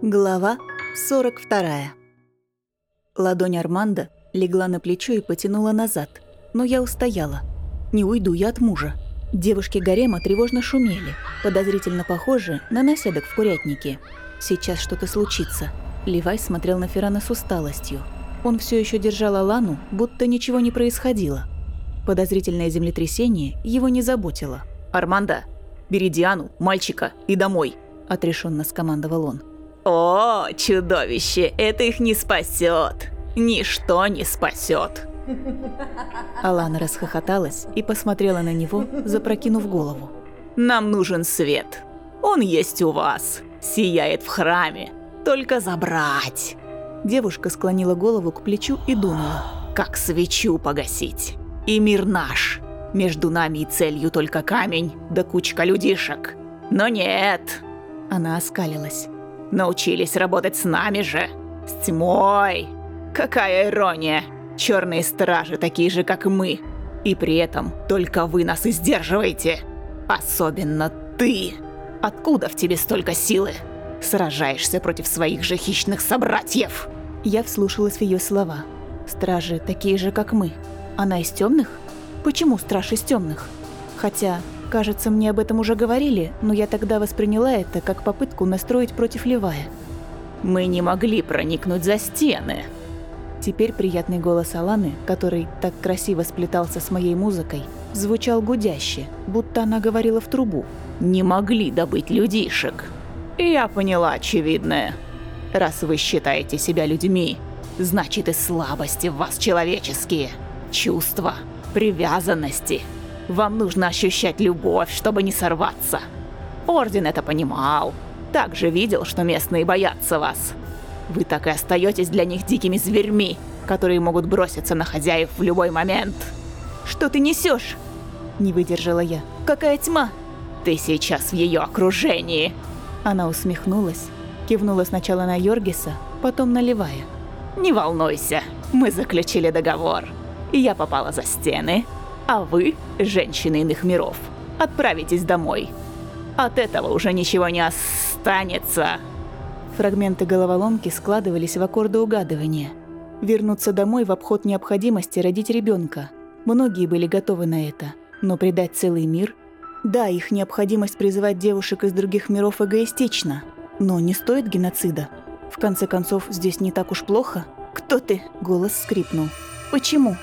Глава 42. Ладонь Арманда легла на плечо и потянула назад, но я устояла. Не уйду я от мужа. Девушки гарема тревожно шумели, подозрительно похожи на наседок в курятнике. Сейчас что-то случится. Левай смотрел на Феррана с усталостью. Он все еще держал Алану, будто ничего не происходило. Подозрительное землетрясение его не заботило. «Армандо, бери Диану, мальчика и домой», – отрешенно скомандовал он. О, чудовище, это их не спасет. Ничто не спасет. Алана расхохоталась и посмотрела на него, запрокинув голову. Нам нужен свет. Он есть у вас. Сияет в храме. Только забрать. Девушка склонила голову к плечу и думала. Как свечу погасить. И мир наш. Между нами и целью только камень, да кучка людишек. Но нет. Она оскалилась. Научились работать с нами же. С тьмой. Какая ирония. Черные стражи такие же, как мы. И при этом только вы нас и сдерживаете. Особенно ты. Откуда в тебе столько силы? Сражаешься против своих же хищных собратьев. Я вслушалась в ее слова. Стражи такие же, как мы. Она из темных? Почему страж из темных? Хотя Кажется, мне об этом уже говорили, но я тогда восприняла это как попытку настроить против Левая. «Мы не могли проникнуть за стены». Теперь приятный голос Аланы, который так красиво сплетался с моей музыкой, звучал гудяще, будто она говорила в трубу. «Не могли добыть людишек». «Я поняла очевидное. Раз вы считаете себя людьми, значит и слабости в вас человеческие. Чувства, привязанности – вам нужно ощущать любовь, чтобы не сорваться. Орден это понимал. Также видел, что местные боятся вас. Вы так и остаетесь для них дикими зверьми, которые могут броситься на хозяев в любой момент. Что ты несешь? Не выдержала я. Какая тьма? Ты сейчас в ее окружении. Она усмехнулась, кивнула сначала на Йоргиса, потом на. Не волнуйся, мы заключили договор. И я попала за стены, а вы, женщины иных миров, отправитесь домой. От этого уже ничего не останется. Фрагменты головоломки складывались в аккорды угадывания. Вернуться домой в обход необходимости родить ребенка. Многие были готовы на это. Но предать целый мир? Да, их необходимость призывать девушек из других миров эгоистична. Но не стоит геноцида. В конце концов, здесь не так уж плохо. «Кто ты?» – голос скрипнул. «Почему?»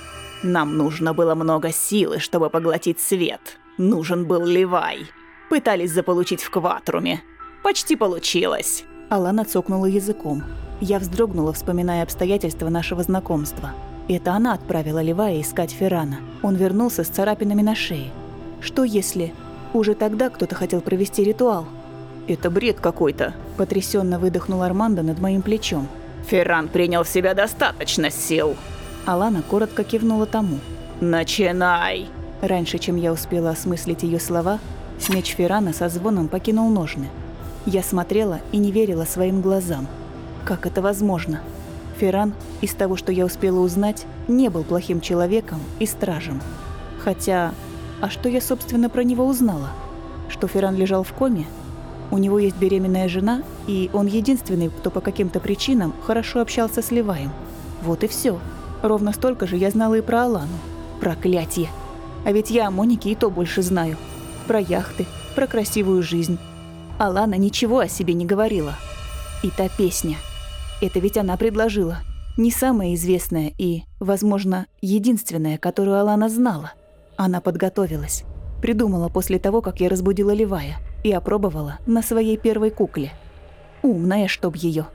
Нам нужно было много силы, чтобы поглотить свет. Нужен был Левай. Пытались заполучить в Кватруме. Почти получилось. Алана цокнула языком. Я вздрогнула, вспоминая обстоятельства нашего знакомства. Это она отправила Левая искать Феррана. Он вернулся с царапинами на шее. Что если... Уже тогда кто-то хотел провести ритуал? «Это бред какой-то», – потрясенно выдохнул Армандо над моим плечом. «Ферран принял в себя достаточно сил», Алана коротко кивнула тому. «Начинай!» Раньше, чем я успела осмыслить ее слова, меч Феррана со звоном покинул ножны. Я смотрела и не верила своим глазам. Как это возможно? Ферран, из того, что я успела узнать, не был плохим человеком и стражем. Хотя, а что я, собственно, про него узнала? Что Ферран лежал в коме? У него есть беременная жена, и он единственный, кто по каким-то причинам хорошо общался с Леваем. Вот и все. Ровно столько же я знала и про Алану. Проклятие. А ведь я о Монике и то больше знаю. Про яхты, про красивую жизнь. Алана ничего о себе не говорила. И та песня. Это ведь она предложила. Не самая известная и, возможно, единственная, которую Алана знала. Она подготовилась. Придумала после того, как я разбудила Левая. И опробовала на своей первой кукле. Умная, чтоб ее.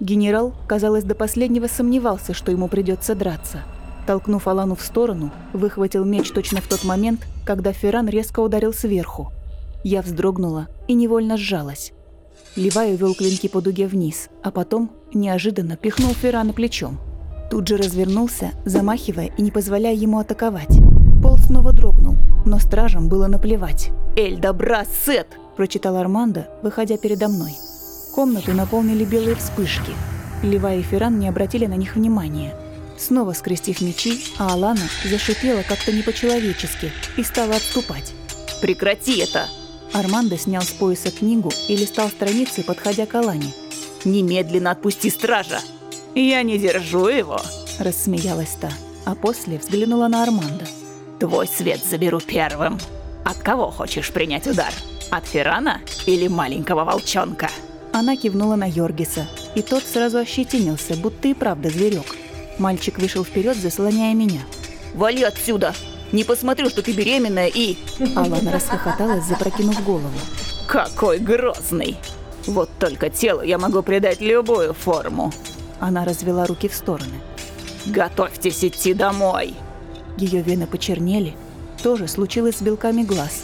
Генерал, казалось, до последнего сомневался, что ему придется драться. Толкнув Алану в сторону, выхватил меч точно в тот момент, когда Ферран резко ударил сверху. Я вздрогнула и невольно сжалась. Левай увел клинки по дуге вниз, а потом неожиданно пихнул Феррана плечом. Тут же развернулся, замахивая и не позволяя ему атаковать. Пол снова дрогнул, но стражам было наплевать. «Эль, добра, Сет!» – прочитал Армандо, выходя передо мной. Комнату наполнили белые вспышки. Лева и Ферран не обратили на них внимания. Снова скрестив мечи, а Алана зашипела как-то не по-человечески и стала отступать. «Прекрати это!» Армандо снял с пояса книгу и листал страницы, подходя к Алане. Немедленно отпусти стража! Я не держу его!» Рассмеялась та, а после взглянула на Армандо. «Твой свет заберу первым. От кого хочешь принять удар? От Феррана или маленького волчонка?» Она кивнула на Йоргиса, и тот сразу ощетинился, будто и правда зверек. Мальчик вышел вперед, заслоняя меня. «Вали отсюда! Не посмотрю, что ты беременная и...» Алана расхохоталась, запрокинув голову. «Какой грозный! Вот только телу я могу придать любую форму!» Она развела руки в стороны. «Готовьтесь идти домой!» Ее вены почернели. Тоже случилось с белками глаз.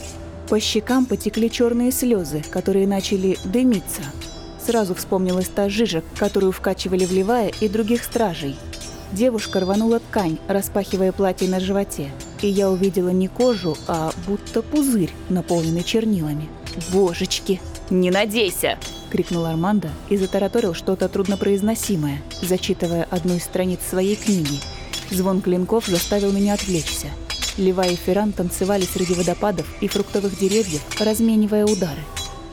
По щекам потекли черные слезы, которые начали дымиться. Сразу вспомнилась та жижа, которую вкачивали в Левая и других стражей. Девушка рванула ткань, распахивая платье на животе, и я увидела не кожу, а будто пузырь, наполненный чернилами. «Божечки!» «Не надейся!» – крикнул Армандо и затараторил что-то труднопроизносимое, зачитывая одну из страниц своей книги. Звон клинков заставил меня отвлечься. Лева и Ферран танцевали среди водопадов и фруктовых деревьев, разменивая удары.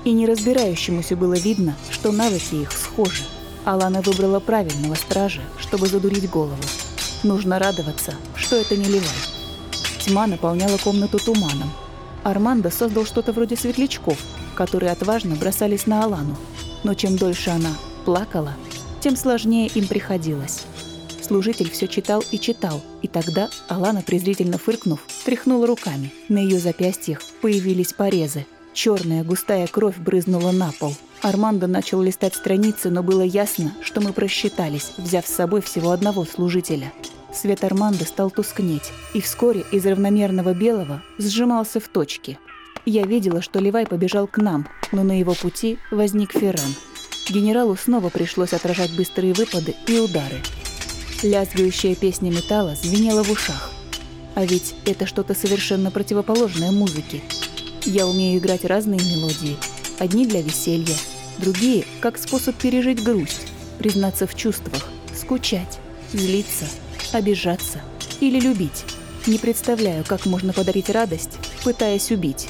И неразбирающемуся было видно, что навыки их схожи. Алана выбрала правильного стража, чтобы задурить голову. Нужно радоваться, что это не Левай. Тьма наполняла комнату туманом. Армандо создал что-то вроде светлячков, которые отважно бросались на Алану. Но чем дольше она плакала, тем сложнее им приходилось. Служитель все читал и читал, и тогда Алана, презрительно фыркнув, тряхнула руками. На ее запястьях появились порезы. Черная густая кровь брызнула на пол. Армандо начал листать страницы, но было ясно, что мы просчитались, взяв с собой всего одного служителя. Свет Армандо стал тускнеть, и вскоре из равномерного белого сжимался в точке. Я видела, что Левай побежал к нам, но на его пути возник Ферран. Генералу снова пришлось отражать быстрые выпады и удары. Лязгающая песня металла звенела в ушах. А ведь это что-то совершенно противоположное музыке. Я умею играть разные мелодии. Одни для веселья, другие – как способ пережить грусть, признаться в чувствах, скучать, злиться, обижаться или любить. Не представляю, как можно подарить радость, пытаясь убить.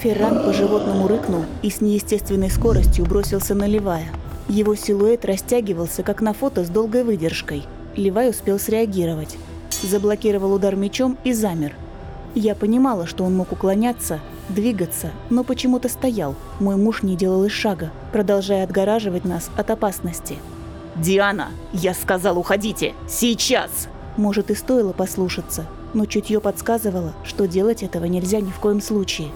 Ферран по-животному рыкнул и с неестественной скоростью бросился на Левая. Его силуэт растягивался, как на фото с долгой выдержкой. Левай успел среагировать. Заблокировал удар мечом и замер. Я понимала, что он мог уклоняться, двигаться, но почему-то стоял. Мой муж не делал и шага, продолжая отгораживать нас от опасности. «Диана, я сказал, уходите! Сейчас!» Может, и стоило послушаться, но чутье подсказывало, что делать этого нельзя ни в коем случае.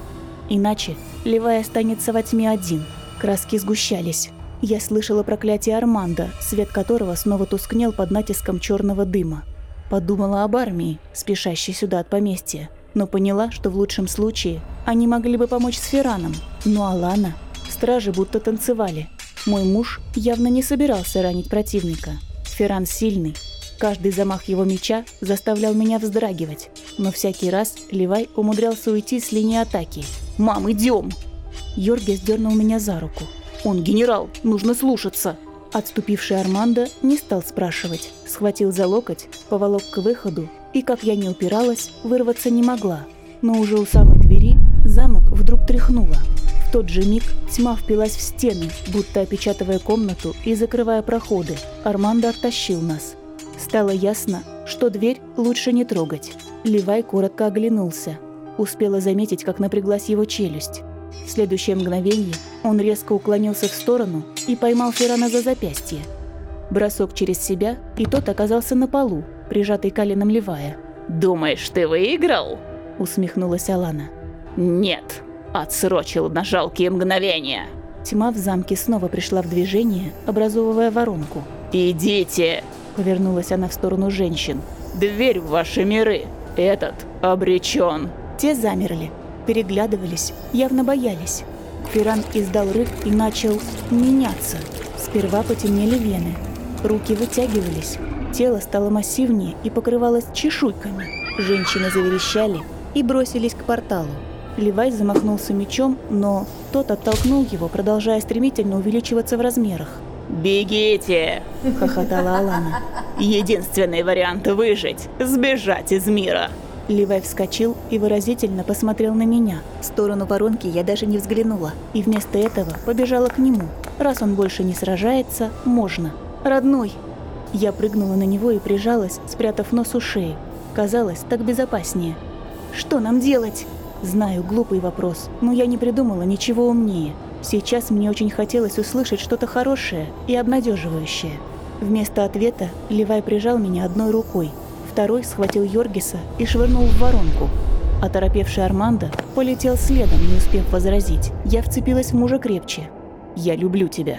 Иначе Левай останется во тьме один. Краски сгущались. Я слышала проклятие Арманда, свет которого снова тускнел под натиском черного дыма. Подумала об армии, спешащей сюда от поместья но поняла, что в лучшем случае они могли бы помочь с Фераном. Но Алана... Стражи будто танцевали. Мой муж явно не собирался ранить противника. Ферран сильный. Каждый замах его меча заставлял меня вздрагивать. Но всякий раз Левай умудрялся уйти с линии атаки. «Мам, идем!» Йоргес дернул меня за руку. «Он генерал, нужно слушаться!» Отступивший Армандо не стал спрашивать. Схватил за локоть, поволок к выходу и, как я не упиралась, вырваться не могла. Но уже у самой двери замок вдруг тряхнуло. В тот же миг тьма впилась в стены, будто опечатывая комнату и закрывая проходы. Армандо оттащил нас. Стало ясно, что дверь лучше не трогать. Левай коротко оглянулся. Успела заметить, как напряглась его челюсть. В следующее мгновение он резко уклонился в сторону и поймал Феррана за запястье. Бросок через себя, и тот оказался на полу, прижатый коленом Левая. «Думаешь, ты выиграл?» – усмехнулась Алана. «Нет, отсрочил на жалкие мгновения». Тьма в замке снова пришла в движение, образовывая воронку. «Идите!» – повернулась она в сторону женщин. «Дверь в ваши миры! Этот обречен!» Те замерли, переглядывались, явно боялись. Ферран издал рык и начал меняться. Сперва потемнели вены, руки вытягивались, тело стало массивнее и покрывалось чешуйками. Женщины заверещали и бросились к порталу. Левай замахнулся мечом, но тот оттолкнул его, продолжая стремительно увеличиваться в размерах. «Бегите!» – хохотала Алана. «Единственный вариант выжить – сбежать из мира!» Левай вскочил и выразительно посмотрел на меня. В сторону воронки я даже не взглянула, и вместо этого побежала к нему. Раз он больше не сражается, можно. «Родной!» Я прыгнула на него и прижалась, спрятав нос у шеи. Казалось, так безопаснее. «Что нам делать?» Знаю, глупый вопрос, но я не придумала ничего умнее. Сейчас мне очень хотелось услышать что-то хорошее и обнадеживающее. Вместо ответа Левай прижал меня одной рукой, второй схватил Йоргиса и швырнул в воронку. Оторопевший Армандо полетел следом, не успев возразить. Я вцепилась в мужа крепче. «Я люблю тебя.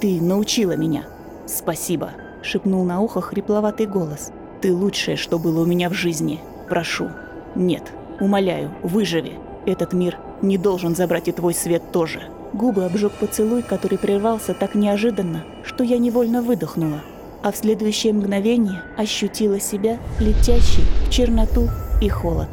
Ты научила меня. Спасибо», — шепнул на ухо хрипловатый голос. «Ты лучшее, что было у меня в жизни. Прошу. Нет, умоляю, выживи. Этот мир не должен забрать и твой свет тоже». Губы обжег поцелуй, который прервался так неожиданно, что я невольно выдохнула а в следующее мгновение ощутила себя летящей в черноту и холод.